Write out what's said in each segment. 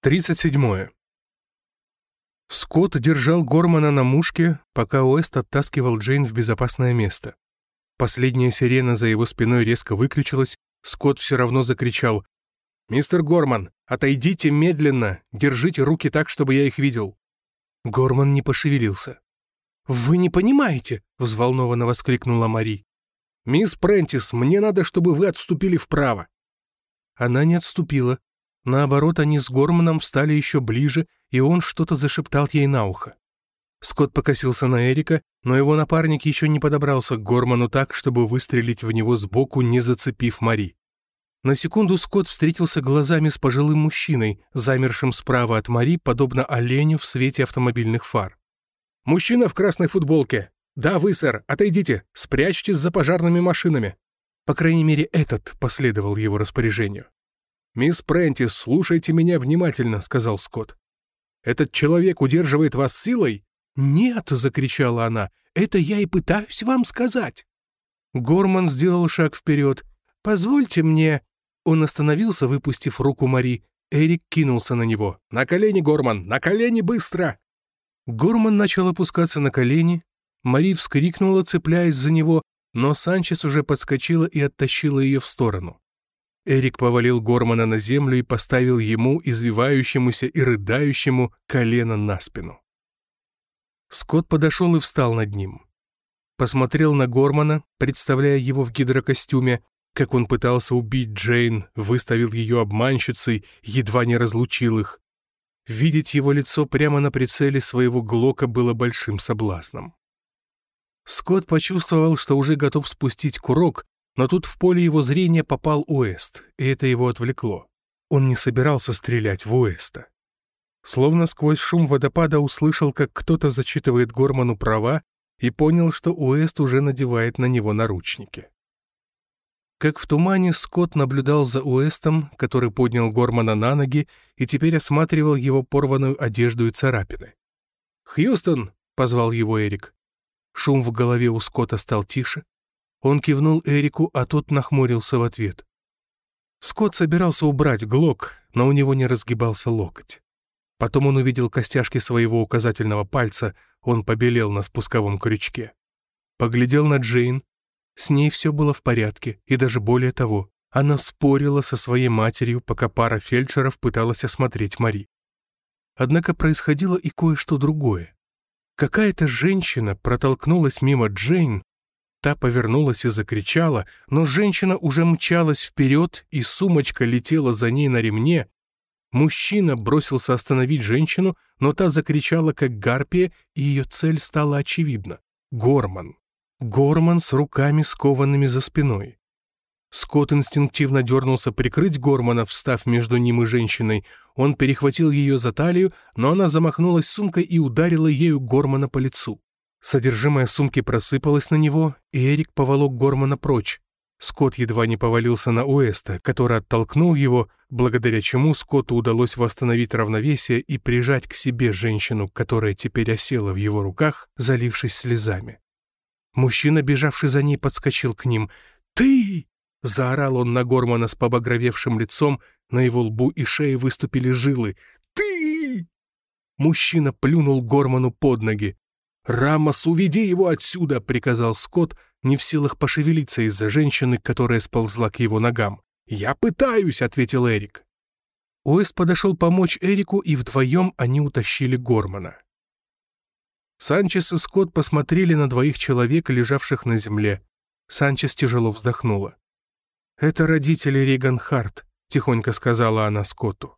37. Скотт держал Гормана на мушке, пока Уэст оттаскивал Джейн в безопасное место. Последняя сирена за его спиной резко выключилась, Скотт все равно закричал «Мистер Горман, отойдите медленно, держите руки так, чтобы я их видел». Горман не пошевелился. «Вы не понимаете!» — взволнованно воскликнула Мари. «Мисс Прентис, мне надо, чтобы вы отступили вправо». Она не отступила, Наоборот, они с Горманом встали еще ближе, и он что-то зашептал ей на ухо. Скотт покосился на Эрика, но его напарник еще не подобрался к Горману так, чтобы выстрелить в него сбоку, не зацепив Мари. На секунду Скотт встретился глазами с пожилым мужчиной, замершим справа от Мари, подобно оленю в свете автомобильных фар. «Мужчина в красной футболке! Да, вы, сэр, отойдите, спрячьтесь за пожарными машинами!» По крайней мере, этот последовал его распоряжению. «Мисс Прентис, слушайте меня внимательно», — сказал Скотт. «Этот человек удерживает вас силой?» «Нет», — закричала она, — «это я и пытаюсь вам сказать». Горман сделал шаг вперед. «Позвольте мне...» Он остановился, выпустив руку Мари. Эрик кинулся на него. «На колени, Горман! На колени, быстро!» Горман начал опускаться на колени. Мари вскрикнула, цепляясь за него, но Санчес уже подскочила и оттащила ее в сторону. Эрик повалил Гормана на землю и поставил ему, извивающемуся и рыдающему, колено на спину. Скотт подошел и встал над ним. Посмотрел на Гормана, представляя его в гидрокостюме, как он пытался убить Джейн, выставил ее обманщицей, едва не разлучил их. Видеть его лицо прямо на прицеле своего Глока было большим соблазном. Скотт почувствовал, что уже готов спустить курок, но тут в поле его зрения попал Уэст, и это его отвлекло. Он не собирался стрелять в Уэста. Словно сквозь шум водопада услышал, как кто-то зачитывает Горману права и понял, что Уэст уже надевает на него наручники. Как в тумане Скотт наблюдал за Уэстом, который поднял Гормана на ноги и теперь осматривал его порванную одежду и царапины. «Хьюстон!» — позвал его Эрик. Шум в голове у Скотта стал тише, он кивнул Эрику, а тот нахмурился в ответ. Скотт собирался убрать глок, но у него не разгибался локоть. Потом он увидел костяшки своего указательного пальца, он побелел на спусковом крючке. Поглядел на Джейн. С ней все было в порядке, и даже более того, она спорила со своей матерью, пока пара фельдшеров пыталась осмотреть Мари. Однако происходило и кое-что другое. Какая-то женщина протолкнулась мимо Джейн Та повернулась и закричала, но женщина уже мчалась вперед, и сумочка летела за ней на ремне. Мужчина бросился остановить женщину, но та закричала, как гарпия, и ее цель стала очевидна. Горман. Горман с руками скованными за спиной. Скотт инстинктивно дернулся прикрыть Гормана, встав между ним и женщиной. Он перехватил ее за талию, но она замахнулась сумкой и ударила ею Гормана по лицу. Содержимое сумки просыпалось на него, и Эрик поволок Гормана прочь. Скотт едва не повалился на Уэста, который оттолкнул его, благодаря чему Скотту удалось восстановить равновесие и прижать к себе женщину, которая теперь осела в его руках, залившись слезами. Мужчина, бежавший за ней, подскочил к ним. «Ты!» — заорал он на Гормана с побагровевшим лицом, на его лбу и шее выступили жилы. «Ты!» Мужчина плюнул Горману под ноги. «Рамос, уведи его отсюда!» — приказал Скотт, не в силах пошевелиться из-за женщины, которая сползла к его ногам. «Я пытаюсь!» — ответил Эрик. Уэст подошел помочь Эрику, и вдвоем они утащили Гормана. Санчес и Скотт посмотрели на двоих человек, лежавших на земле. Санчес тяжело вздохнула. «Это родители Риган Харт», — тихонько сказала она Скотту.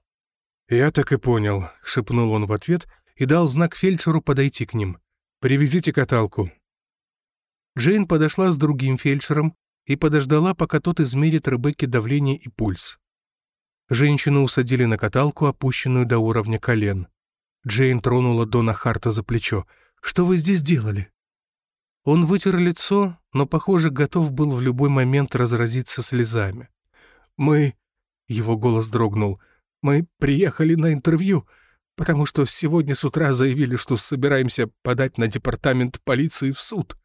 «Я так и понял», — шепнул он в ответ и дал знак фельдшеру подойти к ним. «Привезите каталку». Джейн подошла с другим фельдшером и подождала, пока тот измерит Ребекке давление и пульс. Женщину усадили на каталку, опущенную до уровня колен. Джейн тронула Дона Харта за плечо. «Что вы здесь делали?» Он вытер лицо, но, похоже, готов был в любой момент разразиться слезами. «Мы...» — его голос дрогнул. «Мы приехали на интервью потому что сегодня с утра заявили, что собираемся подать на департамент полиции в суд».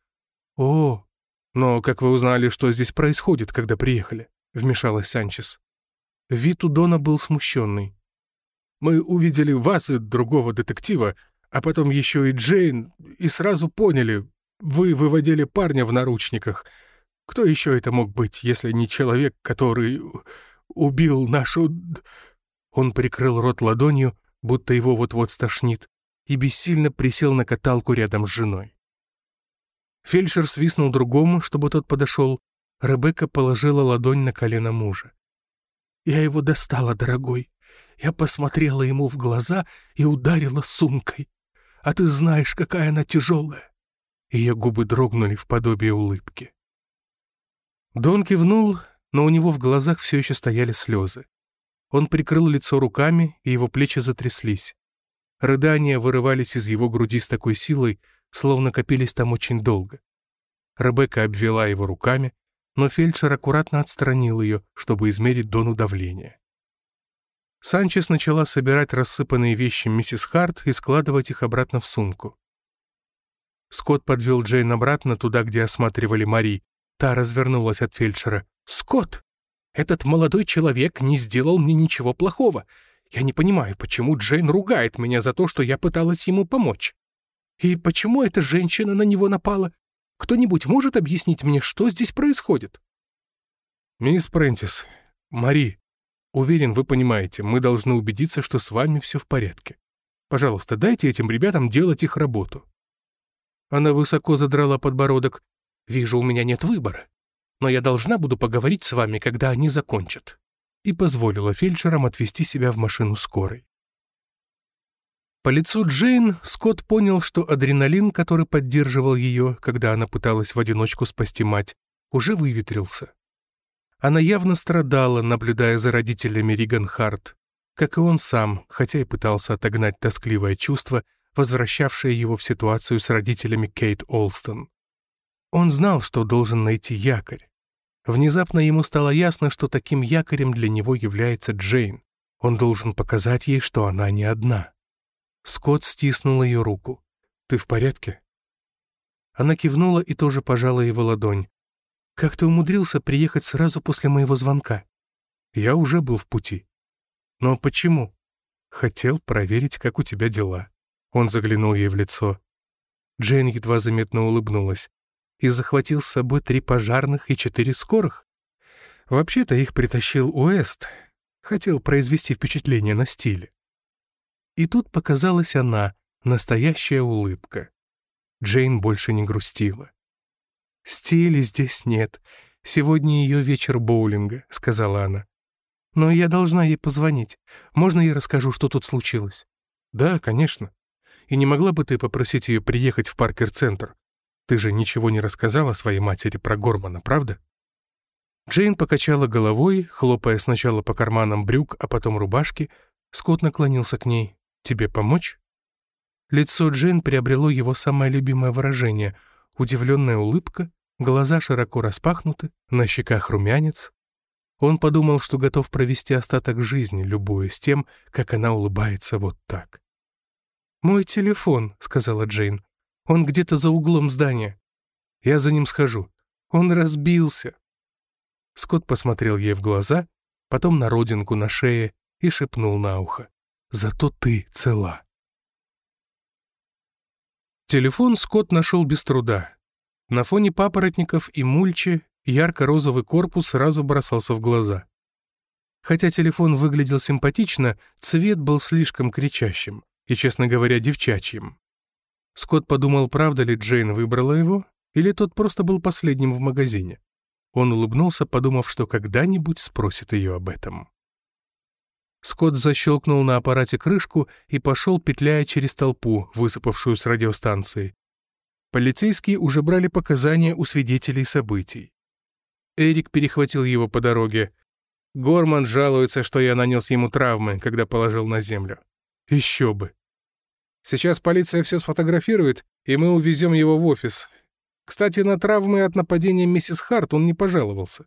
«О, но как вы узнали, что здесь происходит, когда приехали?» — вмешалась Санчес. Вид у Дона был смущенный. Мы увидели вас и другого детектива, а потом еще и Джейн, и сразу поняли, вы выводили парня в наручниках. Кто еще это мог быть, если не человек, который убил нашу...» Он прикрыл рот ладонью, будто его вот-вот стошнит, и бессильно присел на каталку рядом с женой. Фельдшер свистнул другому, чтобы тот подошел. Ребекка положила ладонь на колено мужа. «Я его достала, дорогой. Я посмотрела ему в глаза и ударила сумкой. А ты знаешь, какая она тяжелая». Ее губы дрогнули в подобие улыбки. Дон кивнул, но у него в глазах все еще стояли слезы. Он прикрыл лицо руками, и его плечи затряслись. Рыдания вырывались из его груди с такой силой, словно копились там очень долго. Ребекка обвела его руками, но фельдшер аккуратно отстранил ее, чтобы измерить Дону давление. Санчес начала собирать рассыпанные вещи миссис Харт и складывать их обратно в сумку. Скотт подвел Джейн обратно туда, где осматривали Мари. Та развернулась от фельдшера. «Скотт, этот молодой человек не сделал мне ничего плохого. Я не понимаю, почему Джейн ругает меня за то, что я пыталась ему помочь. И почему эта женщина на него напала? Кто-нибудь может объяснить мне, что здесь происходит?» «Мисс Прентис, Мари, уверен, вы понимаете, мы должны убедиться, что с вами все в порядке. Пожалуйста, дайте этим ребятам делать их работу». Она высоко задрала подбородок. «Вижу, у меня нет выбора. Но я должна буду поговорить с вами, когда они закончат». И позволила фельдшерам отвезти себя в машину скорой. По лицу Джейн Скотт понял, что адреналин, который поддерживал ее, когда она пыталась в одиночку спасти мать, уже выветрился. Она явно страдала, наблюдая за родителями Риган Харт, как и он сам, хотя и пытался отогнать тоскливое чувство, возвращавшее его в ситуацию с родителями Кейт Олстон. Он знал, что должен найти якорь. Внезапно ему стало ясно, что таким якорем для него является Джейн. Он должен показать ей, что она не одна. Скотт стиснул ее руку. «Ты в порядке?» Она кивнула и тоже пожала его ладонь. «Как ты умудрился приехать сразу после моего звонка?» «Я уже был в пути». «Но почему?» «Хотел проверить, как у тебя дела». Он заглянул ей в лицо. Джейн едва заметно улыбнулась. «И захватил с собой три пожарных и четыре скорых?» «Вообще-то их притащил Уэст. Хотел произвести впечатление на стиле». И тут показалась она, настоящая улыбка. Джейн больше не грустила. «Стиля здесь нет. Сегодня ее вечер боулинга», — сказала она. «Но я должна ей позвонить. Можно я расскажу, что тут случилось?» «Да, конечно. И не могла бы ты попросить ее приехать в Паркер-центр? Ты же ничего не рассказала своей матери про Гормана, правда?» Джейн покачала головой, хлопая сначала по карманам брюк, а потом рубашки. Скотт наклонился к ней. Тебе помочь?» Лицо Джейн приобрело его самое любимое выражение — удивленная улыбка, глаза широко распахнуты, на щеках румянец. Он подумал, что готов провести остаток жизни, любуясь тем, как она улыбается вот так. «Мой телефон», — сказала Джейн. «Он где-то за углом здания. Я за ним схожу. Он разбился». Скотт посмотрел ей в глаза, потом на родинку на шее и шепнул на ухо. Зато ты цела. Телефон Скотт нашел без труда. На фоне папоротников и мульчи ярко-розовый корпус сразу бросался в глаза. Хотя телефон выглядел симпатично, цвет был слишком кричащим и, честно говоря, девчачьим. Скотт подумал, правда ли Джейн выбрала его, или тот просто был последним в магазине. Он улыбнулся, подумав, что когда-нибудь спросит ее об этом. Скотт защелкнул на аппарате крышку и пошел, петляя через толпу, высыпавшую с радиостанции. Полицейские уже брали показания у свидетелей событий. Эрик перехватил его по дороге. Горман жалуется, что я нанес ему травмы, когда положил на землю. Еще бы. Сейчас полиция все сфотографирует, и мы увезем его в офис. Кстати, на травмы от нападения миссис Харт он не пожаловался.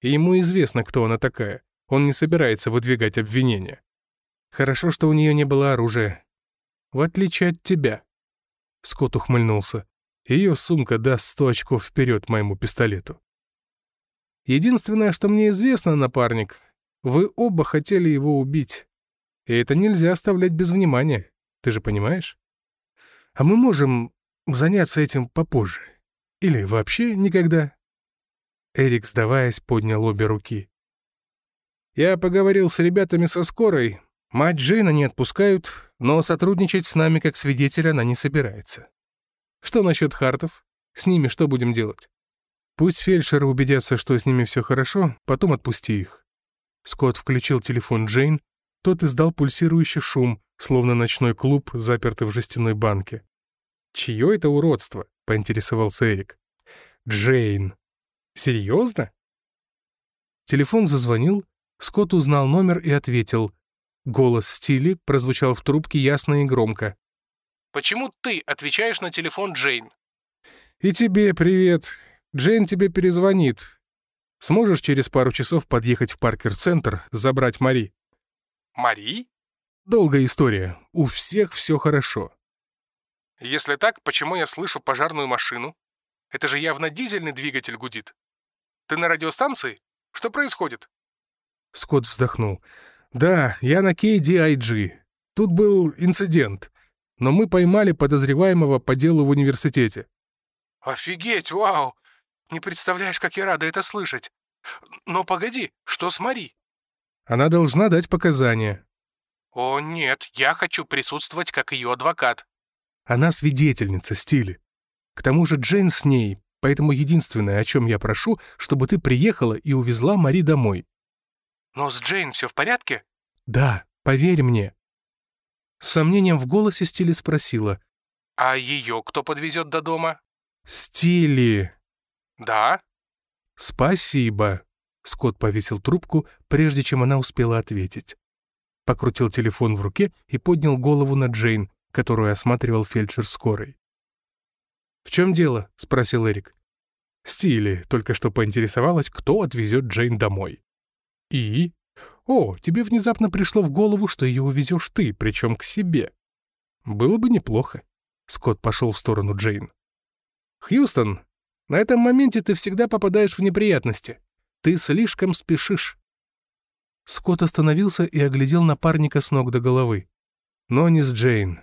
И ему известно, кто она такая. Он не собирается выдвигать обвинения. Хорошо, что у нее не было оружия. В отличие от тебя. Скотт ухмыльнулся. Ее сумка даст сто очков вперед моему пистолету. Единственное, что мне известно, напарник, вы оба хотели его убить. И это нельзя оставлять без внимания. Ты же понимаешь? А мы можем заняться этим попозже. Или вообще никогда. Эрик, сдаваясь, поднял обе руки. Я поговорил с ребятами со скорой. Мать Джейна не отпускают, но сотрудничать с нами как свидетель она не собирается. Что насчет Хартов? С ними что будем делать? Пусть фельдшеры убедятся, что с ними все хорошо, потом отпусти их. Скотт включил телефон Джейн, тот издал пульсирующий шум, словно ночной клуб, запертый в жестяной банке. «Чье это уродство?» — поинтересовался Эрик. «Джейн». «Серьезно?» Телефон зазвонил, Скотт узнал номер и ответил. Голос Стили прозвучал в трубке ясно и громко. «Почему ты отвечаешь на телефон Джейн?» «И тебе привет. Джейн тебе перезвонит. Сможешь через пару часов подъехать в Паркер-центр, забрать Мари?» «Мари?» «Долгая история. У всех все хорошо». «Если так, почему я слышу пожарную машину? Это же явно дизельный двигатель гудит. Ты на радиостанции? Что происходит?» Скотт вздохнул. «Да, я на KDIG. Тут был инцидент, но мы поймали подозреваемого по делу в университете». «Офигеть, вау! Не представляешь, как я рада это слышать. Но погоди, что с Мари? Она должна дать показания. О, нет, я хочу присутствовать как ее адвокат. Она свидетельница, Стили. К тому же Джейн с ней, поэтому единственное, о чем я прошу, чтобы ты приехала и увезла Мари домой. Но с Джейн все в порядке? Да, поверь мне. С сомнением в голосе Стили спросила. А ее кто подвезет до дома? Стили. «Да?» «Спасибо», — Скотт повесил трубку, прежде чем она успела ответить. Покрутил телефон в руке и поднял голову на Джейн, которую осматривал фельдшер скорой. «В чем дело?» — спросил Эрик. Стили только что поинтересовалась, кто отвезет Джейн домой. «И?» «О, тебе внезапно пришло в голову, что ее увезешь ты, причем к себе». «Было бы неплохо». Скотт пошел в сторону Джейн. «Хьюстон, на этом моменте ты всегда попадаешь в неприятности. Ты слишком спешишь». Скотт остановился и оглядел напарника с ног до головы. Но не с Джейн.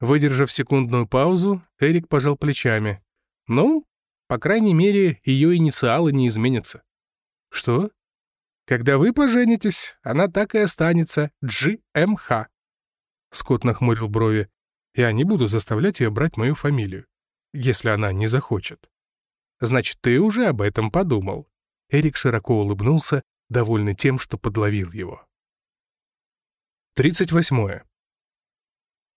Выдержав секундную паузу, Эрик пожал плечами. «Ну, по крайней мере, ее инициалы не изменятся». «Что?» «Когда вы поженитесь, она так и останется GMH». Скотт нахмурил брови. «Я не буду заставлять ее брать мою фамилию если она не захочет. Значит, ты уже об этом подумал. Эрик широко улыбнулся, довольный тем, что подловил его. 38.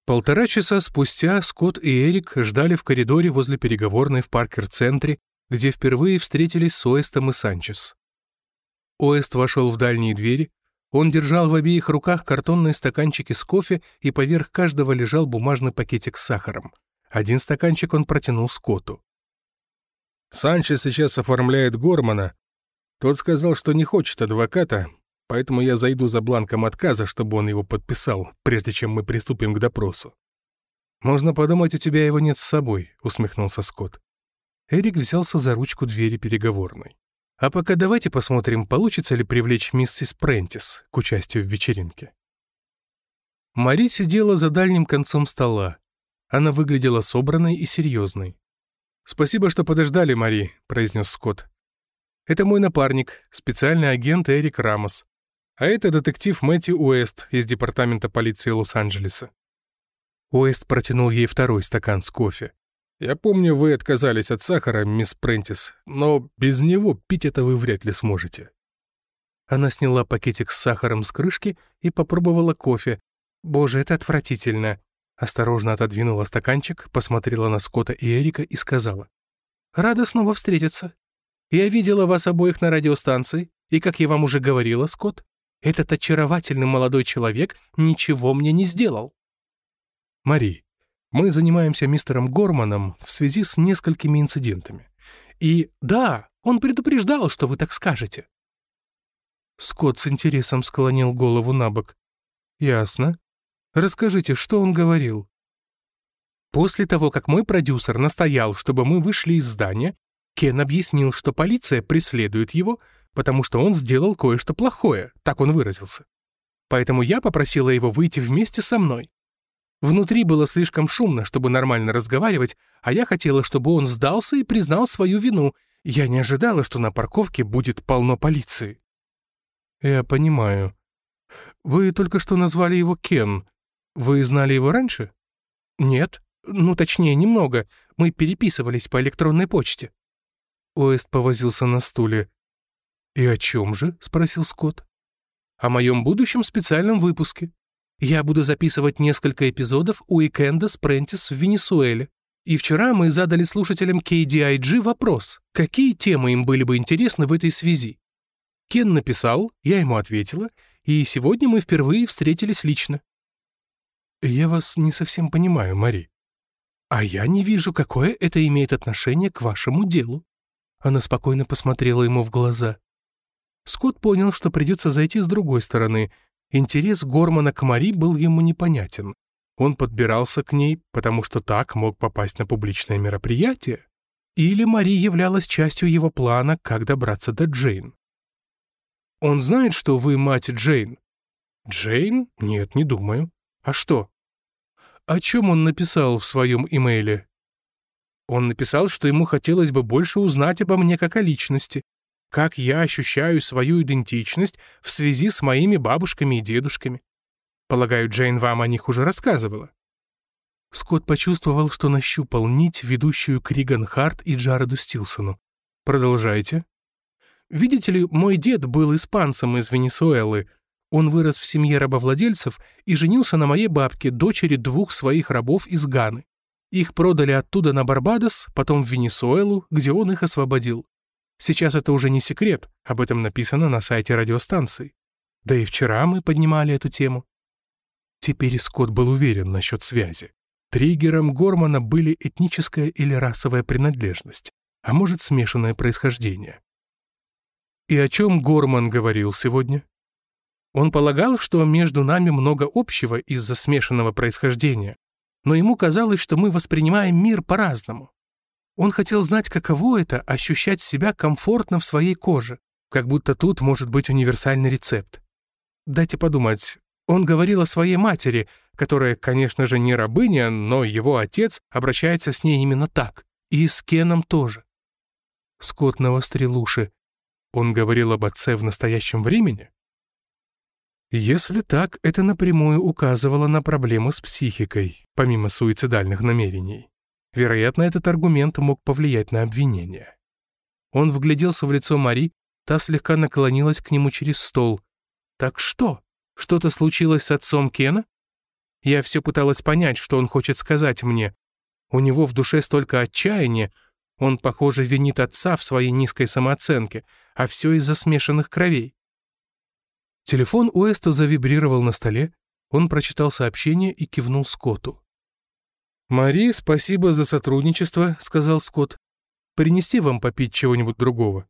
Полтора часа спустя Скотт и Эрик ждали в коридоре возле переговорной в Паркер-центре, где впервые встретились с Оэстом и Санчес. Оэст вошел в дальние двери, он держал в обеих руках картонные стаканчики с кофе, и поверх каждого лежал бумажный пакетик с сахаром. Один стаканчик он протянул Скотту. «Санчес сейчас оформляет Гормана. Тот сказал, что не хочет адвоката, поэтому я зайду за бланком отказа, чтобы он его подписал, прежде чем мы приступим к допросу». «Можно подумать, у тебя его нет с собой», — усмехнулся Скотт. Эрик взялся за ручку двери переговорной. «А пока давайте посмотрим, получится ли привлечь миссис Прентис к участию в вечеринке». Мари сидела за дальним концом стола, она выглядела собранной и серьезной. «Спасибо, что подождали, Мари», — произнес Скотт. «Это мой напарник, специальный агент Эрик Рамос. А это детектив Мэтью Уэст из департамента полиции Лос-Анджелеса». Уэст протянул ей второй стакан с кофе. «Я помню, вы отказались от сахара, мисс Прентис, но без него пить это вы вряд ли сможете». Она сняла пакетик с сахаром с крышки и попробовала кофе. «Боже, это отвратительно. Осторожно отодвинула стаканчик, посмотрела на Скотта и Эрика и сказала. «Рада снова встретиться. Я видела вас обоих на радиостанции, и, как я вам уже говорила, Скотт, этот очаровательный молодой человек ничего мне не сделал». «Мари, мы занимаемся мистером Горманом в связи с несколькими инцидентами. И да, он предупреждал, что вы так скажете». Скотт с интересом склонил голову на бок. «Ясно. Расскажите, что он говорил?» После того, как мой продюсер настоял, чтобы мы вышли из здания, Кен объяснил, что полиция преследует его, потому что он сделал кое-что плохое, так он выразился. поэтому я попросила его выйти вместе со мной. Внутри было слишком шумно, чтобы нормально разговаривать, а я хотела, чтобы он сдался и признал свою вину. Я не ожидала, что на парковке будет полно полиции. Я понимаю. Вы только что назвали его Кен. Вы знали его раньше? Нет. Ну, точнее, немного. Мы переписывались по электронной почте. Уэст повозился на стуле. «И о чем же?» — спросил Скотт. «О моем будущем специальном выпуске. Я буду записывать несколько эпизодов «Уикенда с Прентис» в Венесуэле. И вчера мы задали слушателям KDIG вопрос, какие темы им были бы интересны в этой связи. Кен написал, я ему ответила, и сегодня мы впервые встретились лично. «Я вас не совсем понимаю, Мари. А я не вижу, какое это имеет отношение к вашему делу». Она спокойно посмотрела ему в глаза. Скотт понял, что придется зайти с другой стороны, Интерес Гормана к Мари был ему непонятен. Он подбирался к ней, потому что так мог попасть на публичное мероприятие. Или Мари являлась частью его плана, как добраться до Джейн. «Он знает, что вы мать Джейн?» «Джейн? Нет, не думаю. А что?» «О чем он написал в своем имейле?» «Он написал, что ему хотелось бы больше узнать обо мне как о личности, как я ощущаю свою идентичность в связи с моими бабушками и дедушками. Полагаю, Джейн вам о них уже рассказывала». Скотт почувствовал, что нащупал нить, ведущую к Риган Харт и Джареду Стилсону. «Продолжайте». «Видите ли, мой дед был испанцем из Венесуэлы. Он вырос в семье рабовладельцев и женился на моей бабке, дочери двух своих рабов из Ганы. Их продали оттуда на Барбадос, потом в Венесуэлу, где он их освободил. Сейчас это уже не секрет, об этом написано на сайте радиостанции. Да и вчера мы поднимали эту тему. Теперь Скотт был уверен насчет связи. Триггером Гормана были этническая или расовая принадлежность, а может, смешанное происхождение. И о чем Горман говорил сегодня? Он полагал, что между нами много общего из-за смешанного происхождения, но ему казалось, что мы воспринимаем мир по-разному. Он хотел знать, каково это — ощущать себя комфортно в своей коже, как будто тут может быть универсальный рецепт. Дайте подумать. Он говорил о своей матери, которая, конечно же, не рабыня, но его отец обращается с ней именно так. И с Кеном тоже. Скотт навострил уши. Он говорил об отце в настоящем времени? Если так, это напрямую указывало на проблему с психикой, помимо суицидальных намерений. Вероятно, этот аргумент мог повлиять на обвинение. Он вгляделся в лицо Мари, та слегка наклонилась к нему через стол. «Так что? Что-то случилось с отцом Кена?» Я все пыталась понять, что он хочет сказать мне. У него в душе столько отчаяния, он, похоже, винит отца в своей низкой самооценке, а все из-за смешанных кровей. Телефон Уэста завибрировал на столе, он прочитал сообщение и кивнул Скотту. «Мари, спасибо за сотрудничество», — сказал Скотт. «Принести вам попить чего-нибудь другого?»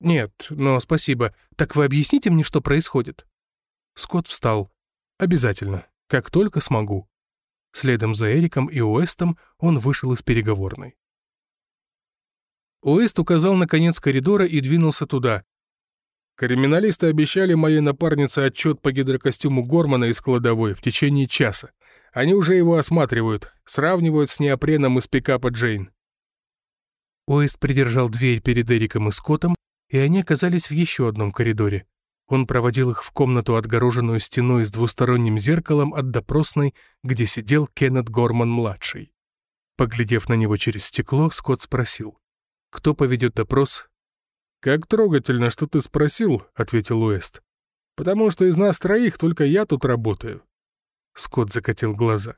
«Нет, но спасибо. Так вы объясните мне, что происходит?» Скотт встал. «Обязательно. Как только смогу». Следом за Эриком и Уэстом он вышел из переговорной. Уэст указал на конец коридора и двинулся туда. Криминалисты обещали моей напарнице отчет по гидрокостюму Гормана из кладовой в течение часа. Они уже его осматривают, сравнивают с неопреном из пикапа Джейн. Уэст придержал дверь перед Эриком и Скоттом, и они оказались в еще одном коридоре. Он проводил их в комнату, отгороженную стеной с двусторонним зеркалом от допросной, где сидел Кеннет Горман-младший. Поглядев на него через стекло, Скотт спросил. «Кто поведет допрос?» «Как трогательно, что ты спросил», — ответил Уэст. «Потому что из нас троих только я тут работаю. Скотт закатил глаза.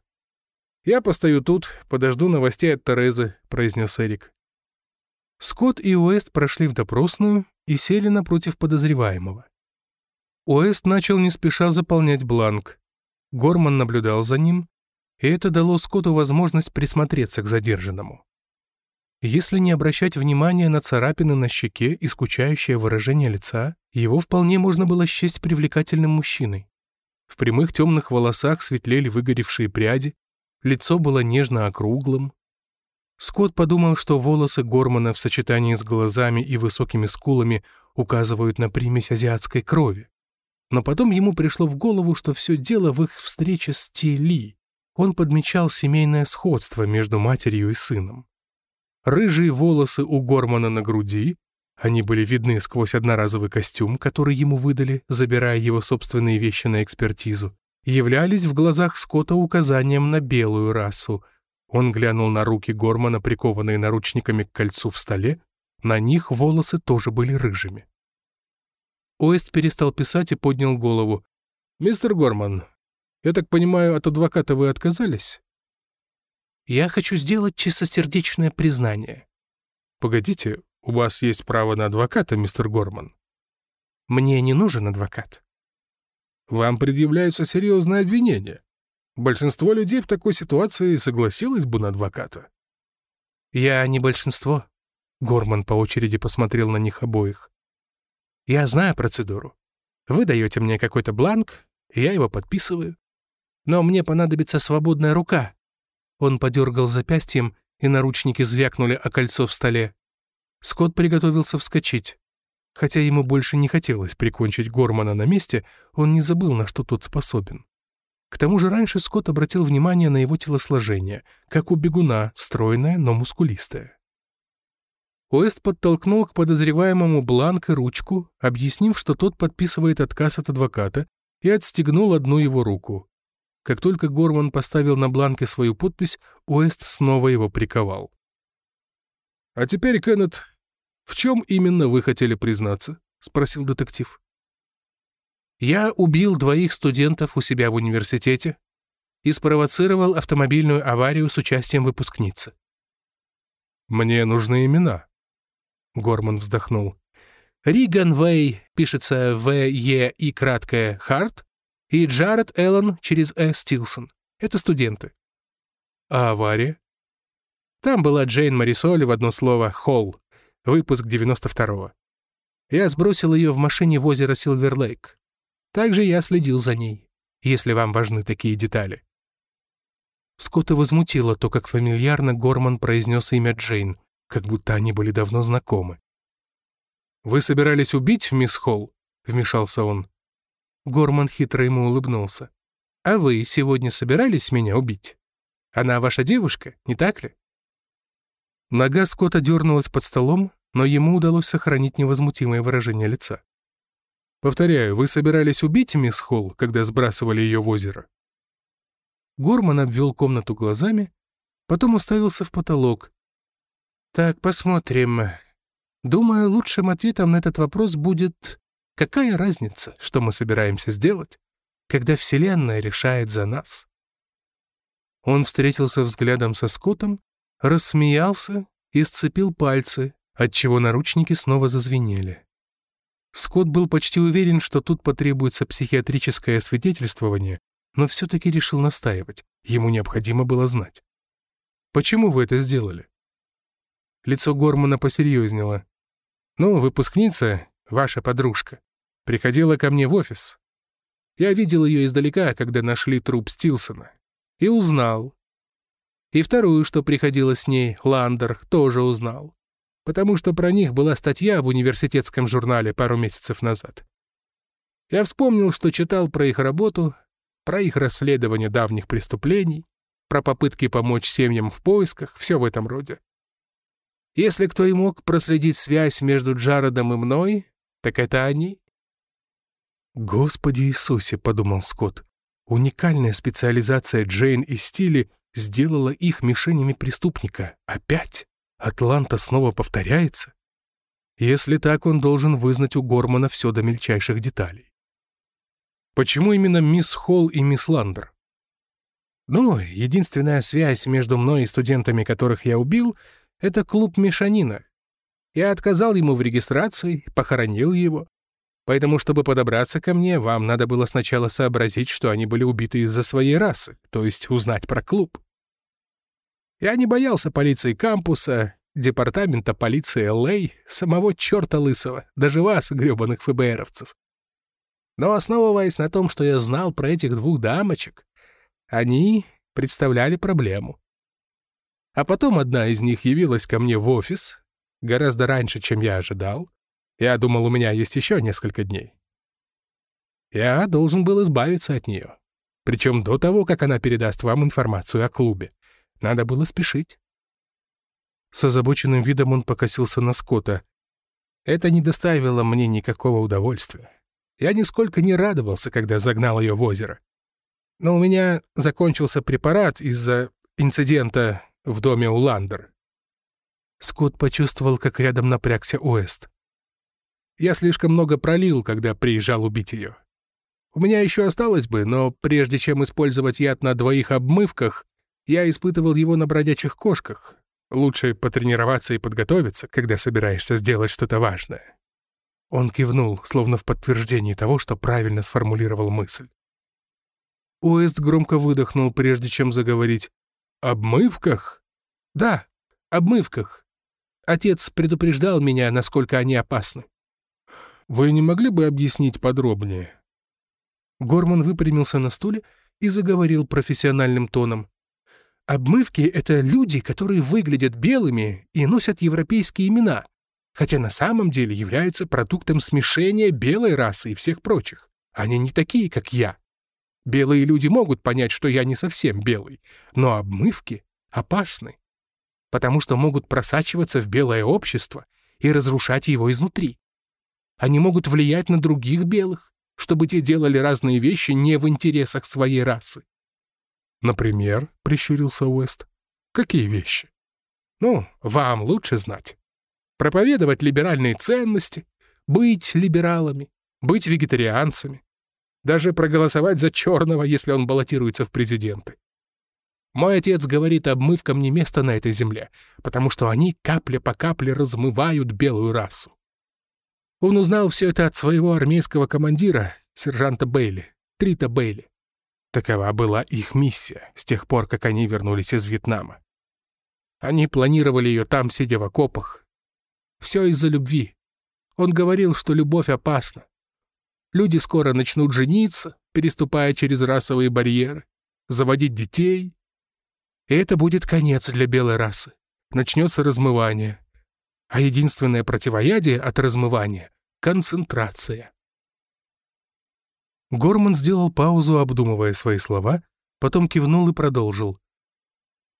«Я постою тут, подожду новостей от Терезы», — произнес Эрик. Скотт и Уэст прошли в допросную и сели напротив подозреваемого. Уэст начал не спеша заполнять бланк. Горман наблюдал за ним, и это дало Скотту возможность присмотреться к задержанному. Если не обращать внимания на царапины на щеке и скучающее выражение лица, его вполне можно было счесть привлекательным мужчиной. В прямых темных волосах светлели выгоревшие пряди, лицо было нежно округлым. Скотт подумал, что волосы Гормана в сочетании с глазами и высокими скулами указывают на примесь азиатской крови. Но потом ему пришло в голову, что все дело в их встрече с Ти Он подмечал семейное сходство между матерью и сыном. Рыжие волосы у Гормана на груди, они были видны сквозь одноразовый костюм, который ему выдали, забирая его собственные вещи на экспертизу, являлись в глазах Скотта указанием на белую расу. Он глянул на руки Гормана, прикованные наручниками к кольцу в столе, на них волосы тоже были рыжими. Уэст перестал писать и поднял голову. «Мистер Горман, я так понимаю, от адвоката вы отказались?» «Я хочу сделать чистосердечное признание». «Погодите, у вас есть право на адвоката, мистер Горман?» «Мне не нужен адвокат». «Вам предъявляются серьезные обвинения. Большинство людей в такой ситуации согласилось бы на адвоката». «Я не большинство», — Горман по очереди посмотрел на них обоих. Я знаю процедуру. Вы даете мне какой-то бланк, я его подписываю. Но мне понадобится свободная рука». Он подергал запястьем, и наручники звякнули о кольцо в столе. Скотт приготовился вскочить. Хотя ему больше не хотелось прикончить Гормана на месте, он не забыл, на что тот способен. К тому же раньше Скотт обратил внимание на его телосложение, как у бегуна, стройное, но мускулистое. Уэст подтолкнул к подозреваемому бланк и ручку, объяснив, что тот подписывает отказ от адвоката, и отстегнул одну его руку. Как только Горман поставил на бланке свою подпись, Уэст снова его приковал. «А теперь, Кеннет, в чем именно вы хотели признаться?» — спросил детектив. «Я убил двоих студентов у себя в университете и спровоцировал автомобильную аварию с участием выпускницы». «Мне нужны имена», Горман вздохнул. Риган Вэй пишется В-Е и краткое Харт, и Джаред Эллен через Э Стилсон. Это студенты. А авария? Там была Джейн Марисоль в одно слово Холл, выпуск 92-го. Я сбросил ее в машине в озеро Силверлейк. Также я следил за ней, если вам важны такие детали. Скотта возмутило то, как фамильярно Горман произнес имя Джейн, как будто они были давно знакомы. «Вы собирались убить мисс Холл?» — вмешался он. Горман хитро ему улыбнулся. «А вы сегодня собирались меня убить? Она ваша девушка, не так ли?» Нога Скотта дернулась под столом, но ему удалось сохранить невозмутимое выражение лица. «Повторяю, вы собирались убить мисс Холл, когда сбрасывали ее в озеро?» Горман обвел комнату глазами, потом уставился в потолок, так, посмотрим. Думаю, лучшим ответом на этот вопрос будет «Какая разница, что мы собираемся сделать, когда Вселенная решает за нас?» Он встретился взглядом со Скоттом, рассмеялся и сцепил пальцы, отчего наручники снова зазвенели. Скотт был почти уверен, что тут потребуется психиатрическое освидетельствование, но все-таки решил настаивать. Ему необходимо было знать. «Почему вы это сделали?» Лицо Гормана посерьезнело. «Ну, выпускница, ваша подружка, приходила ко мне в офис. Я видел ее издалека, когда нашли труп Стилсона. И узнал. И вторую, что приходила с ней, Ландер, тоже узнал. Потому что про них была статья в университетском журнале пару месяцев назад. Я вспомнил, что читал про их работу, про их расследование давних преступлений, про попытки помочь семьям в поисках, все в этом роде. Если кто и мог проследить связь между Джаредом и мной, так это они. «Господи Иисусе», — подумал Скотт, уникальная специализация Джейн и Стили сделала их мишенями преступника. Опять? Атланта снова повторяется? Если так, он должен вызнать у Гормана все до мельчайших деталей. Почему именно мисс Холл и мисс Ландер? Ну, единственная связь между мной и студентами, которых я убил — это клуб Мишанина. Я отказал ему в регистрации, похоронил его. Поэтому, чтобы подобраться ко мне, вам надо было сначала сообразить, что они были убиты из-за своей расы, то есть узнать про клуб. Я не боялся полиции кампуса, департамента полиции Л.А., самого черта лысого, даже вас, гребаных ФБРовцев. Но основываясь на том, что я знал про этих двух дамочек, они представляли проблему. А потом одна из них явилась ко мне в офис, гораздо раньше, чем я ожидал. Я думал, у меня есть еще несколько дней. Я должен был избавиться от нее. Причем до того, как она передаст вам информацию о клубе. Надо было спешить. С озабоченным видом он покосился на Скотта. Это не доставило мне никакого удовольствия. Я нисколько не радовался, когда загнал ее в озеро. Но у меня закончился препарат из-за инцидента в доме у Ландер. Скотт почувствовал, как рядом напрягся Уэст. Я слишком много пролил, когда приезжал убить ее. У меня еще осталось бы, но прежде чем использовать яд на двоих обмывках, я испытывал его на бродячих кошках. Лучше потренироваться и подготовиться, когда собираешься сделать что-то важное. Он кивнул, словно в подтверждении того, что правильно сформулировал мысль. Уэст громко выдохнул, прежде чем заговорить. «Обмывках?» «Да, обмывках. Отец предупреждал меня, насколько они опасны». «Вы не могли бы объяснить подробнее?» Горман выпрямился на стуле и заговорил профессиональным тоном. «Обмывки — это люди, которые выглядят белыми и носят европейские имена, хотя на самом деле являются продуктом смешения белой расы и всех прочих. Они не такие, как я. Белые люди могут понять, что я не совсем белый, но обмывки опасны, потому что могут просачиваться в белое общество и разрушать его изнутри. Они могут влиять на других белых, чтобы те делали разные вещи не в интересах своей расы. «Например», — прищурился Уэст, — «какие вещи?» «Ну, вам лучше знать. Проповедовать либеральные ценности, быть либералами, быть вегетарианцами, даже проголосовать за черного, если он баллотируется в президенты. Мой отец говорит, обмывкам не место на этой земле, потому что они капля по капле размывают белую расу. Он узнал все это от своего армейского командира, сержанта Бейли, Трита Бейли. Такова была их миссия с тех пор, как они вернулись из Вьетнама. Они планировали ее там, сидя в окопах. Все из-за любви. Он говорил, что любовь опасна. Люди скоро начнут жениться, переступая через расовые барьеры, заводить детей. И это будет конец для белой расы. Начнется размывание. А единственное противоядие от размывания концентрация. Горман сделал паузу, обдумывая свои слова, потом кивнул и продолжил.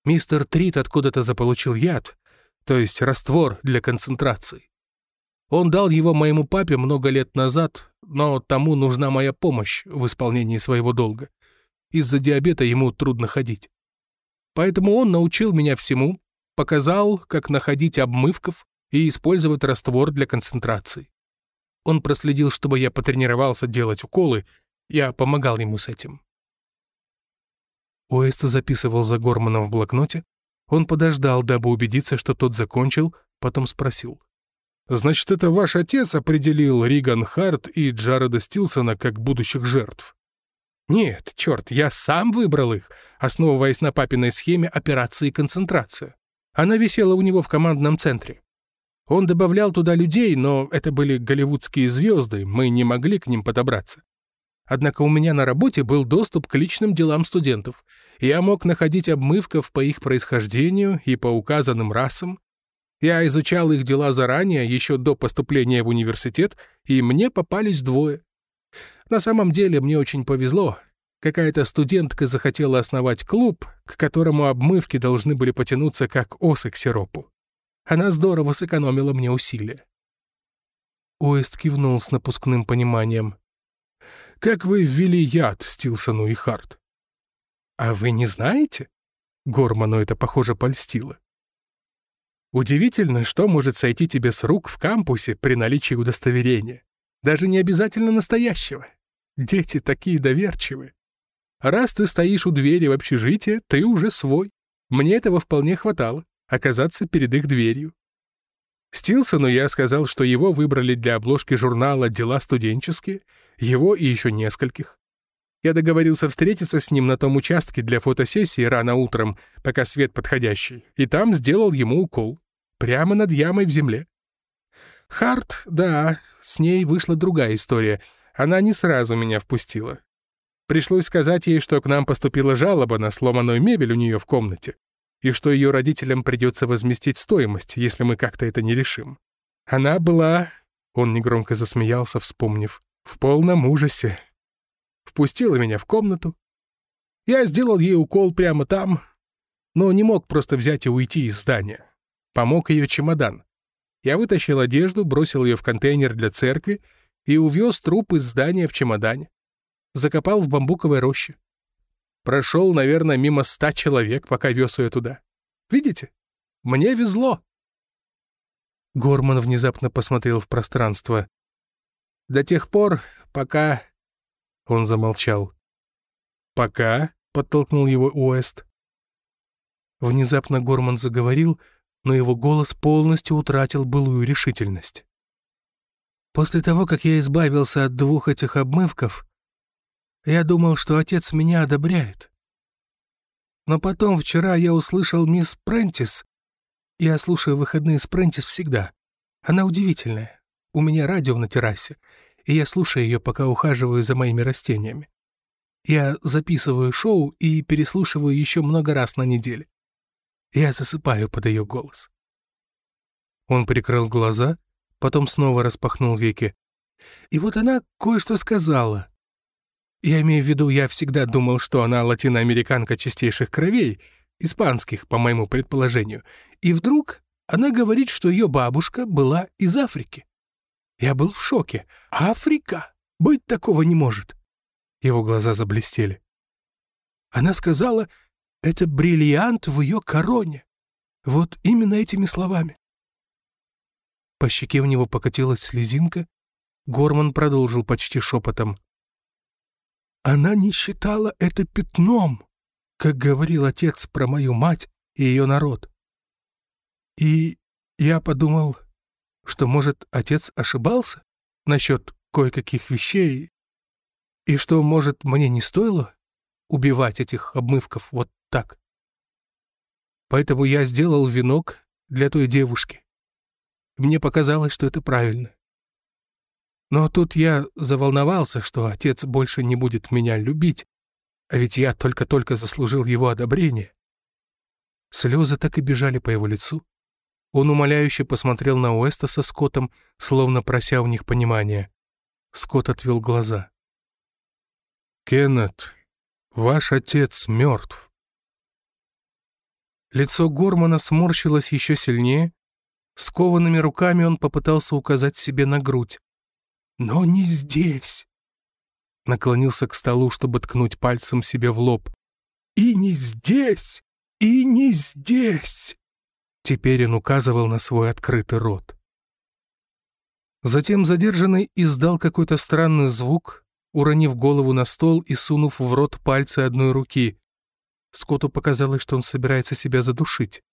Мистер Трит откуда-то заполучил яд, то есть раствор для концентрации. Он дал его моему папе много лет назад, но тому нужна моя помощь в исполнении своего долга. Из-за диабета ему трудно ходить. Поэтому он научил меня всему, показал, как находить обмывков и использовать раствор для концентрации. Он проследил, чтобы я потренировался делать уколы, я помогал ему с этим. Уэст записывал за Горманом в блокноте. Он подождал, дабы убедиться, что тот закончил, потом спросил. «Значит, это ваш отец определил Риган Харт и Джареда Стилсона как будущих жертв?» «Нет, черт, я сам выбрал их, основываясь на папиной схеме операции «Концентрация». Она висела у него в командном центре. Он добавлял туда людей, но это были голливудские звезды, мы не могли к ним подобраться. Однако у меня на работе был доступ к личным делам студентов. Я мог находить обмывков по их происхождению и по указанным расам. Я изучал их дела заранее, еще до поступления в университет, и мне попались двое. На самом деле мне очень повезло. Какая-то студентка захотела основать клуб, к которому обмывки должны были потянуться как осы к сиропу. Она здорово сэкономила мне усилия. Уэст кивнул с напускным пониманием. «Как вы ввели яд Стилсону и Харт?» «А вы не знаете?» Горману это, похоже, польстило. «Удивительно, что может сойти тебе с рук в кампусе при наличии удостоверения. Даже не обязательно настоящего. Дети такие доверчивые. Раз ты стоишь у двери в общежитие, ты уже свой. Мне этого вполне хватало оказаться перед их дверью. Стилсону я сказал, что его выбрали для обложки журнала «Дела студенческие», его и еще нескольких. Я договорился встретиться с ним на том участке для фотосессии рано утром, пока свет подходящий, и там сделал ему укол. Прямо над ямой в земле. Харт, да, с ней вышла другая история. Она не сразу меня впустила. Пришлось сказать ей, что к нам поступила жалоба на сломанную мебель у нее в комнате и что ее родителям придется возместить стоимость, если мы как-то это не решим. Она была... Он негромко засмеялся, вспомнив. В полном ужасе. впустила меня в комнату. Я сделал ей укол прямо там, но не мог просто взять и уйти из здания. Помог ее чемодан. Я вытащил одежду, бросил ее в контейнер для церкви и увез труп из здания в чемодане. Закопал в бамбуковой роще. Прошел, наверное, мимо ста человек, пока вез ее туда. Видите? Мне везло. Горман внезапно посмотрел в пространство. До тех пор, пока... Он замолчал. «Пока?» — подтолкнул его Уэст. Внезапно Горман заговорил, но его голос полностью утратил былую решительность. «После того, как я избавился от двух этих обмывков, я думал, что отец меня одобряет. Но потом вчера я услышал мисс Прентис. Я слушаю выходные с Прентис всегда. Она удивительная. У меня радио на террасе, и я слушаю ее, пока ухаживаю за моими растениями. Я записываю шоу и переслушиваю еще много раз на неделе. Я засыпаю под ее голос. Он прикрыл глаза, потом снова распахнул веки. И вот она кое-что сказала. Я имею в виду, я всегда думал, что она латиноамериканка чистейших кровей, испанских, по моему предположению. И вдруг она говорит, что ее бабушка была из Африки. Я был в шоке. Африка? Быть такого не может. Его глаза заблестели. Она сказала, это бриллиант в ее короне. Вот именно этими словами. По щеке у него покатилась слезинка. Горман продолжил почти шепотом. Она не считала это пятном, как говорил отец про мою мать и ее народ. И я подумал, что, может, отец ошибался насчет кое-каких вещей, и что, может, мне не стоило убивать этих обмывков вот так. Поэтому я сделал венок для той девушки. Мне показалось, что это правильно. Но тут я заволновался, что отец больше не будет меня любить, а ведь я только-только заслужил его одобрение. Слезы так и бежали по его лицу. Он умоляюще посмотрел на Уэста со Скоттом, словно прося у них понимания. Скотт отвел глаза. «Кеннет, ваш отец мертв». Лицо Гормана сморщилось еще сильнее. Скованными руками он попытался указать себе на грудь. «Но не здесь!» Наклонился к столу, чтобы ткнуть пальцем себе в лоб. «И не здесь! И не здесь!» Теперь он указывал на свой открытый рот. Затем задержанный издал какой-то странный звук, уронив голову на стол и сунув в рот пальцы одной руки. Скотту показалось, что он собирается себя задушить.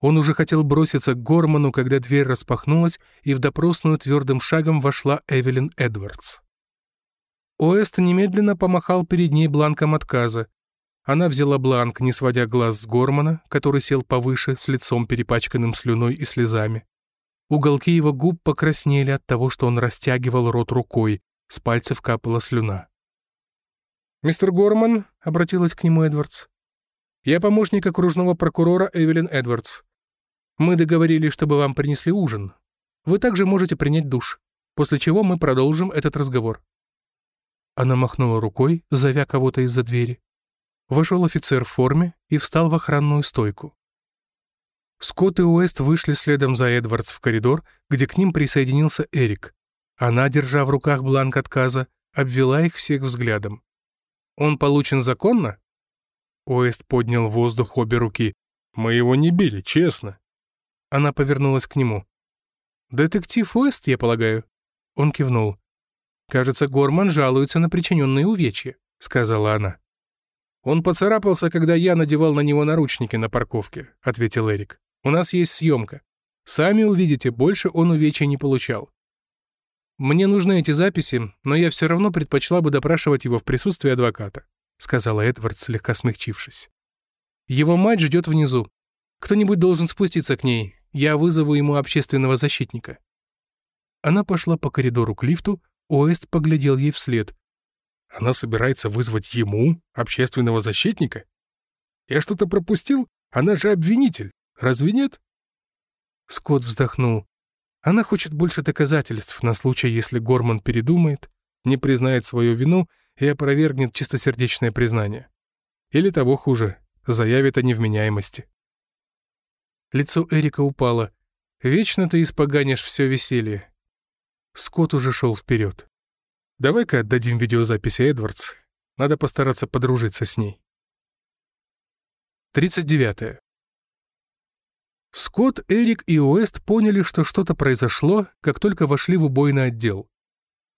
Он уже хотел броситься к Горману, когда дверь распахнулась, и в допросную твердым шагом вошла Эвелин Эдвардс. Оэст немедленно помахал перед ней бланком отказа. Она взяла бланк, не сводя глаз с Гормана, который сел повыше, с лицом перепачканным слюной и слезами. Уголки его губ покраснели от того, что он растягивал рот рукой, с пальцев капала слюна. «Мистер Горман», — обратилась к нему Эдвардс, — «я помощник окружного прокурора Эвелин Эдвардс. Мы договорились, чтобы вам принесли ужин. Вы также можете принять душ, после чего мы продолжим этот разговор». Она махнула рукой, зовя кого-то из-за двери. Вошел офицер в форме и встал в охранную стойку. Скотт и Уэст вышли следом за Эдвардс в коридор, где к ним присоединился Эрик. Она, держа в руках бланк отказа, обвела их всех взглядом. «Он получен законно?» Уэст поднял в воздух обе руки. «Мы его не били, честно. Она повернулась к нему. «Детектив Уэст, я полагаю?» Он кивнул. «Кажется, Горман жалуется на причиненные увечья», — сказала она. «Он поцарапался, когда я надевал на него наручники на парковке», — ответил Эрик. «У нас есть съемка. Сами увидите, больше он увечья не получал. Мне нужны эти записи, но я все равно предпочла бы допрашивать его в присутствии адвоката», — сказала Эдвард, слегка смягчившись. «Его мать ждет внизу. Кто-нибудь должен спуститься к ней, я вызову ему общественного защитника». Она пошла по коридору к лифту, Оэст поглядел ей вслед. «Она собирается вызвать ему общественного защитника? Я что-то пропустил? Она же обвинитель, разве нет?» Скотт вздохнул. Она хочет больше доказательств на случай, если Горман передумает, не признает свою вину и опровергнет чистосердечное признание. Или того хуже, заявит о невменяемости. Лицо Эрика упало. «Вечно ты испоганишь все веселье». Скотт уже шел вперед. «Давай-ка отдадим видеозаписи Эдвардс. Надо постараться подружиться с ней». 39. -е. Скотт, Эрик и Уэст поняли, что что-то произошло, как только вошли в убойный отдел.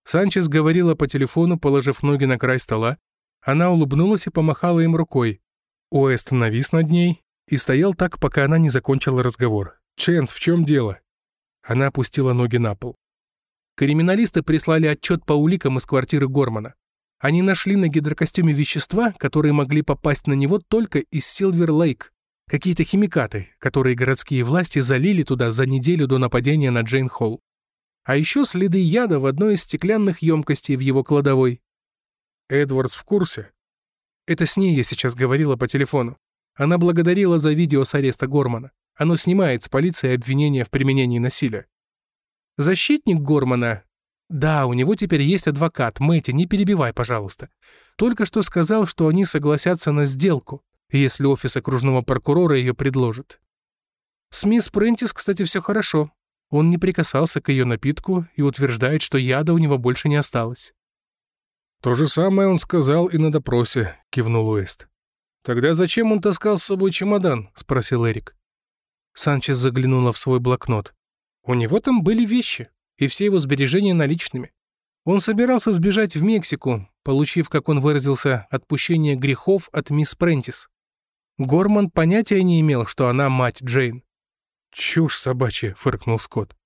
Санчес говорила по телефону, положив ноги на край стола. Она улыбнулась и помахала им рукой. Уэст навис над ней и стоял так, пока она не закончила разговор. «Ченс, в чем дело?» Она опустила ноги на пол. Криминалисты прислали отчет по уликам из квартиры Гормана. Они нашли на гидрокостюме вещества, которые могли попасть на него только из Силвер-Лейк. Какие-то химикаты, которые городские власти залили туда за неделю до нападения на Джейн Холл. А еще следы яда в одной из стеклянных емкостей в его кладовой. Эдвардс в курсе? Это с ней я сейчас говорила по телефону. Она благодарила за видео с ареста Гормана. Оно снимает с полиции обвинения в применении насилия. Защитник Гормана... Да, у него теперь есть адвокат. Мэтти, не перебивай, пожалуйста. Только что сказал, что они согласятся на сделку если офис окружного прокурора ее предложит. С мисс Прентис, кстати, все хорошо. Он не прикасался к ее напитку и утверждает, что яда у него больше не осталось. «То же самое он сказал и на допросе», — кивнул Уэст. «Тогда зачем он таскал с собой чемодан?» — спросил Эрик. Санчес заглянула в свой блокнот. У него там были вещи, и все его сбережения наличными. Он собирался сбежать в Мексику, получив, как он выразился, отпущение грехов от мисс Прентис. Горман понятия не имел, что она мать Джейн. «Чушь собачья», — фыркнул Скотт.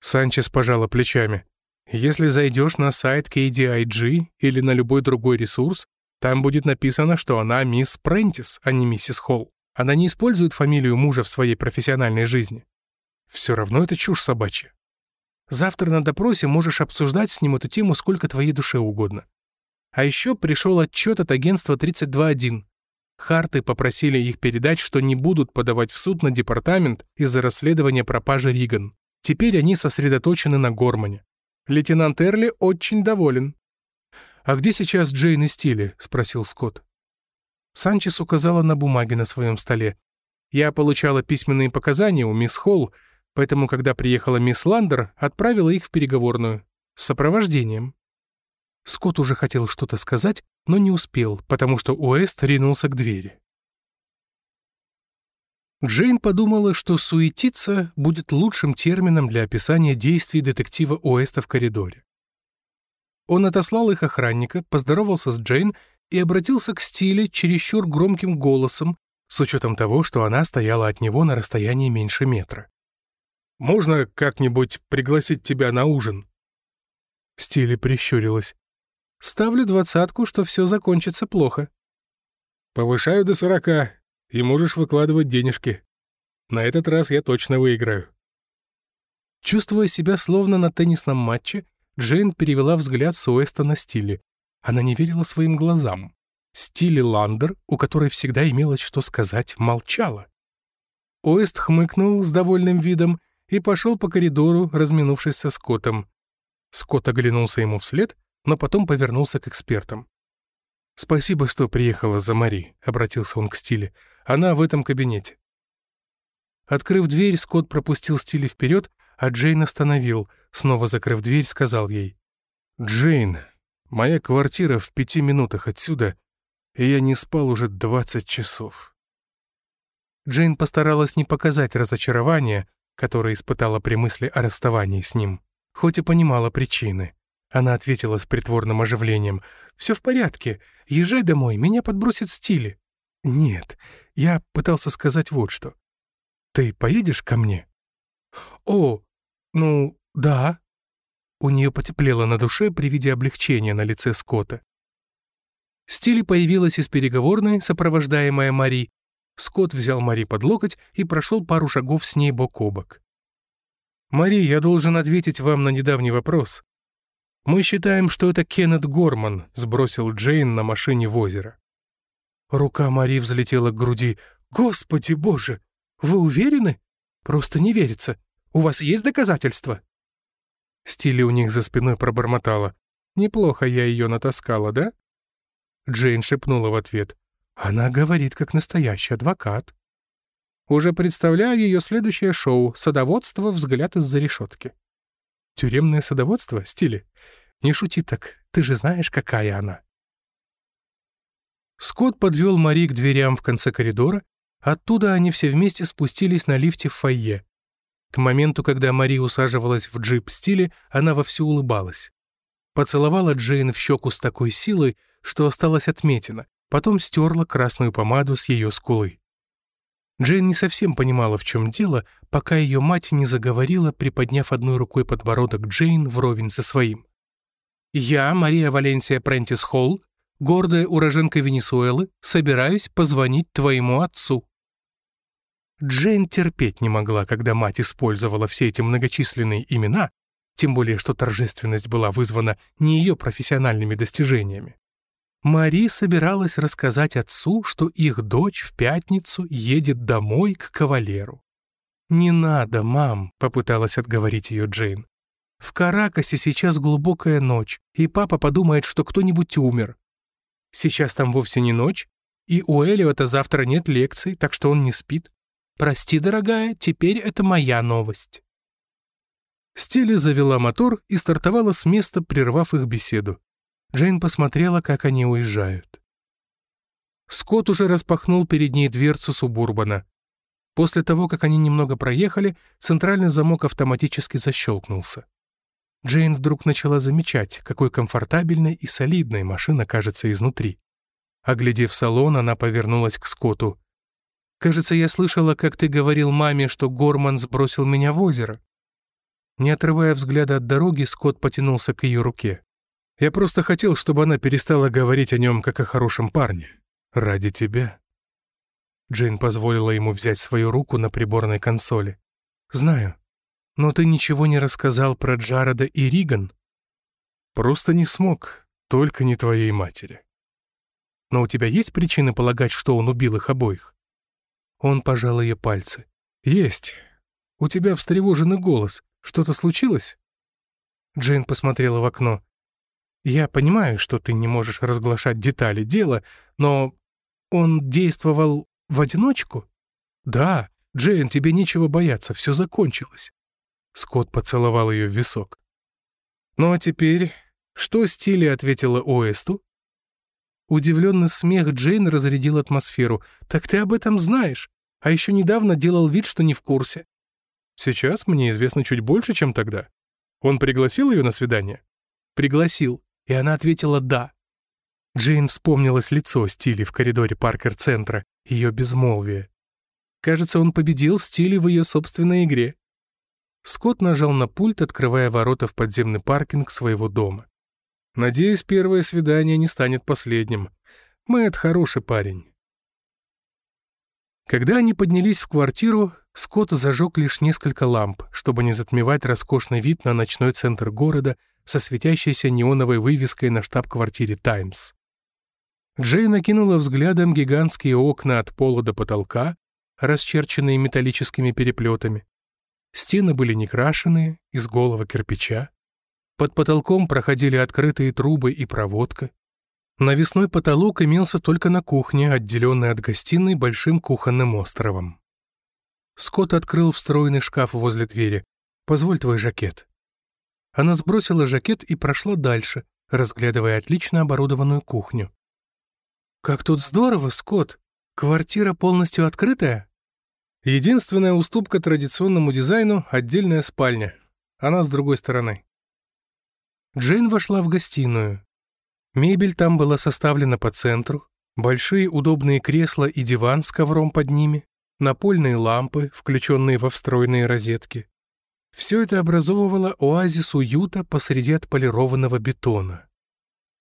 Санчес пожала плечами. «Если зайдешь на сайт KDIG или на любой другой ресурс, там будет написано, что она мисс Прентис, а не миссис Холл. Она не использует фамилию мужа в своей профессиональной жизни. Все равно это чушь собачья. Завтра на допросе можешь обсуждать с ним эту тему сколько твоей душе угодно. А еще пришел отчет от агентства 321. Харты попросили их передать, что не будут подавать в суд на департамент из-за расследования пропажи Риган. Теперь они сосредоточены на Гормане. Лейтенант Эрли очень доволен. «А где сейчас Джейн и Стили?» — спросил Скотт. Санчес указала на бумаги на своем столе. «Я получала письменные показания у мисс Холл, поэтому, когда приехала мисс Ландер, отправила их в переговорную. С сопровождением». Скотт уже хотел что-то сказать, но не успел, потому что Уэст ринулся к двери. Джейн подумала, что «суетиться» будет лучшим термином для описания действий детектива Уэста в коридоре. Он отослал их охранника, поздоровался с Джейн и обратился к Стиле чересчур громким голосом, с учетом того, что она стояла от него на расстоянии меньше метра. «Можно как-нибудь пригласить тебя на ужин?» Стиле прищурилась. Ставлю двадцатку, что все закончится плохо. Повышаю до сорока, и можешь выкладывать денежки. На этот раз я точно выиграю. Чувствуя себя словно на теннисном матче, Джейн перевела взгляд с Уэста на Стиле. Она не верила своим глазам. Стили Ландер, у которой всегда имелось что сказать, молчала. Уэст хмыкнул с довольным видом и пошел по коридору, разминувшись со Скоттом. Скотт оглянулся ему вслед но потом повернулся к экспертам. «Спасибо, что приехала за Мари», — обратился он к Стиле. «Она в этом кабинете». Открыв дверь, Скотт пропустил Стиле вперед, а Джейн остановил. Снова закрыв дверь, сказал ей. «Джейн, моя квартира в пяти минутах отсюда, и я не спал уже двадцать часов». Джейн постаралась не показать разочарования, которое испытала при мысли о расставании с ним, хоть и понимала причины. Она ответила с притворным оживлением. «Все в порядке. Езжай домой, меня подбросит стили». «Нет, я пытался сказать вот что. Ты поедешь ко мне?» «О, ну, да». У нее потеплело на душе при виде облегчения на лице Скотта. Стили появилась из переговорной, сопровождаемая Мари. Скотт взял Мари под локоть и прошел пару шагов с ней бок о бок. «Мари, я должен ответить вам на недавний вопрос. Мы считаем, что это Кеннет Горман сбросил Джейн на машине в озеро. Рука Мари взлетела к груди. «Господи боже! Вы уверены? Просто не верится. У вас есть доказательства?» Стили у них за спиной пробормотала. Неплохо я ее натаскала, да?» Джейн шепнула в ответ. «Она говорит, как настоящий адвокат». Уже представляю ее следующее шоу «Садоводство. Взгляд из-за решетки». «Тюремное садоводство? Стиле? Не шути так, ты же знаешь, какая она». Скотт подвел Мари к дверям в конце коридора, оттуда они все вместе спустились на лифте в фойе. К моменту, когда Мари усаживалась в джип стиле, она вовсю улыбалась. Поцеловала Джейн в щеку с такой силой, что осталась отметина, потом стерла красную помаду с ее скулы. Джейн не совсем понимала, в чем дело, пока ее мать не заговорила, приподняв одной рукой подбородок Джейн вровень со своим. «Я, Мария Валенсия Прентис Холл, гордая уроженка Венесуэлы, собираюсь позвонить твоему отцу». Джейн терпеть не могла, когда мать использовала все эти многочисленные имена, тем более что торжественность была вызвана не ее профессиональными достижениями. Мари собиралась рассказать отцу, что их дочь в пятницу едет домой к кавалеру. «Не надо, мам», — попыталась отговорить ее Джейн. «В Каракасе сейчас глубокая ночь, и папа подумает, что кто-нибудь умер. Сейчас там вовсе не ночь, и у Элиота завтра нет лекций, так что он не спит. Прости, дорогая, теперь это моя новость». Стелли завела мотор и стартовала с места, прервав их беседу. Джейн посмотрела, как они уезжают. Скотт уже распахнул перед ней дверцу субурбана. После того, как они немного проехали, центральный замок автоматически защелкнулся. Джейн вдруг начала замечать, какой комфортабельной и солидной машина кажется изнутри. Оглядев салон, она повернулась к Скотту. «Кажется, я слышала, как ты говорил маме, что Горман сбросил меня в озеро». Не отрывая взгляда от дороги, Скотт потянулся к ее руке. Я просто хотел, чтобы она перестала говорить о нем как о хорошем парне. Ради тебя». Джейн позволила ему взять свою руку на приборной консоли. «Знаю. Но ты ничего не рассказал про Джареда и Риган?» «Просто не смог. Только не твоей матери». «Но у тебя есть причины полагать, что он убил их обоих?» Он пожал ее пальцы. «Есть. У тебя встревоженный голос. Что-то случилось?» Джейн посмотрела в окно. Я понимаю, что ты не можешь разглашать детали дела, но он действовал в одиночку? Да, Джейн, тебе нечего бояться, все закончилось. Скотт поцеловал ее в висок. Ну а теперь, что Стилли ответила Оэсту? Удивленный смех Джейн разрядил атмосферу. «Так ты об этом знаешь, а еще недавно делал вид, что не в курсе». «Сейчас мне известно чуть больше, чем тогда. Он пригласил ее на свидание?» «Пригласил и она ответила «да». Джейн вспомнилось лицо Стили в коридоре Паркер-центра, ее безмолвие. Кажется, он победил Стили в ее собственной игре. Скотт нажал на пульт, открывая ворота в подземный паркинг своего дома. «Надеюсь, первое свидание не станет последним. Мэтт хороший парень». Когда они поднялись в квартиру, Скотт зажег лишь несколько ламп, чтобы не затмевать роскошный вид на ночной центр города со светящейся неоновой вывеской на штаб-квартире «Таймс». Джей накинула взглядом гигантские окна от пола до потолка, расчерченные металлическими переплетами. Стены были некрашенные, из голого кирпича. Под потолком проходили открытые трубы и проводка. Навесной потолок имелся только на кухне, отделенный от гостиной большим кухонным островом. Скотт открыл встроенный шкаф возле двери. «Позволь твой жакет». Она сбросила жакет и прошла дальше, разглядывая отлично оборудованную кухню. «Как тут здорово, Скотт! Квартира полностью открытая?» Единственная уступка традиционному дизайну — отдельная спальня. Она с другой стороны. Джейн вошла в гостиную. Мебель там была составлена по центру, большие удобные кресла и диван с ковром под ними, напольные лампы, включенные во встроенные розетки, все это образовывало оазис уюта посреди отполированного бетона.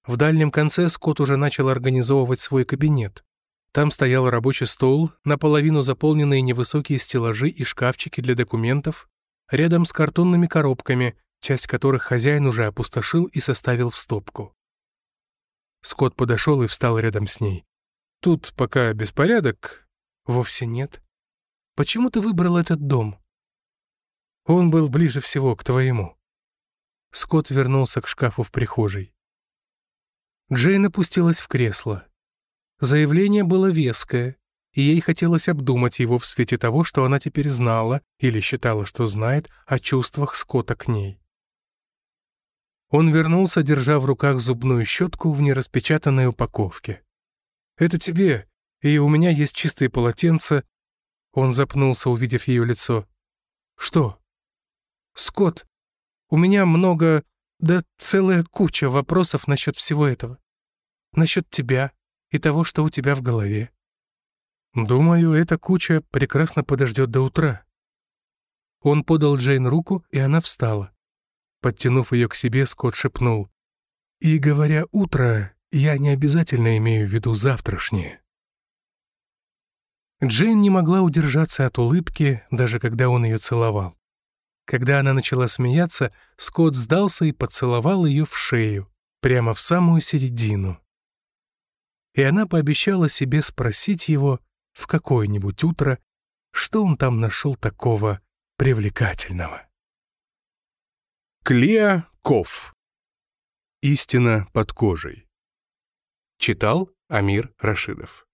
В дальнем конце Скотт уже начал организовывать свой кабинет. Там стоял рабочий стол, наполовину заполненные невысокие стеллажи и шкафчики для документов, рядом с картонными коробками, часть которых хозяин уже опустошил и составил в стопку. Скотт подошел и встал рядом с ней. «Тут пока беспорядок?» «Вовсе нет. Почему ты выбрал этот дом?» Он был ближе всего к твоему». Скотт вернулся к шкафу в прихожей. Джейн опустилась в кресло. Заявление было веское, и ей хотелось обдумать его в свете того, что она теперь знала или считала, что знает о чувствах Скотта к ней. Он вернулся, держа в руках зубную щетку в нераспечатанной упаковке. «Это тебе, и у меня есть чистые полотенца». Он запнулся, увидев ее лицо. «Что?» «Скотт, у меня много, да целая куча вопросов насчет всего этого. Насчет тебя и того, что у тебя в голове. Думаю, эта куча прекрасно подождет до утра». Он подал Джейн руку, и она встала. Подтянув ее к себе, Скотт шепнул. «И говоря «утро», я не обязательно имею в виду завтрашнее». Джейн не могла удержаться от улыбки, даже когда он ее целовал. Когда она начала смеяться, Скотт сдался и поцеловал ее в шею, прямо в самую середину. И она пообещала себе спросить его в какое-нибудь утро, что он там нашел такого привлекательного. Клеа Ков. Истина под кожей. Читал Амир Рашидов.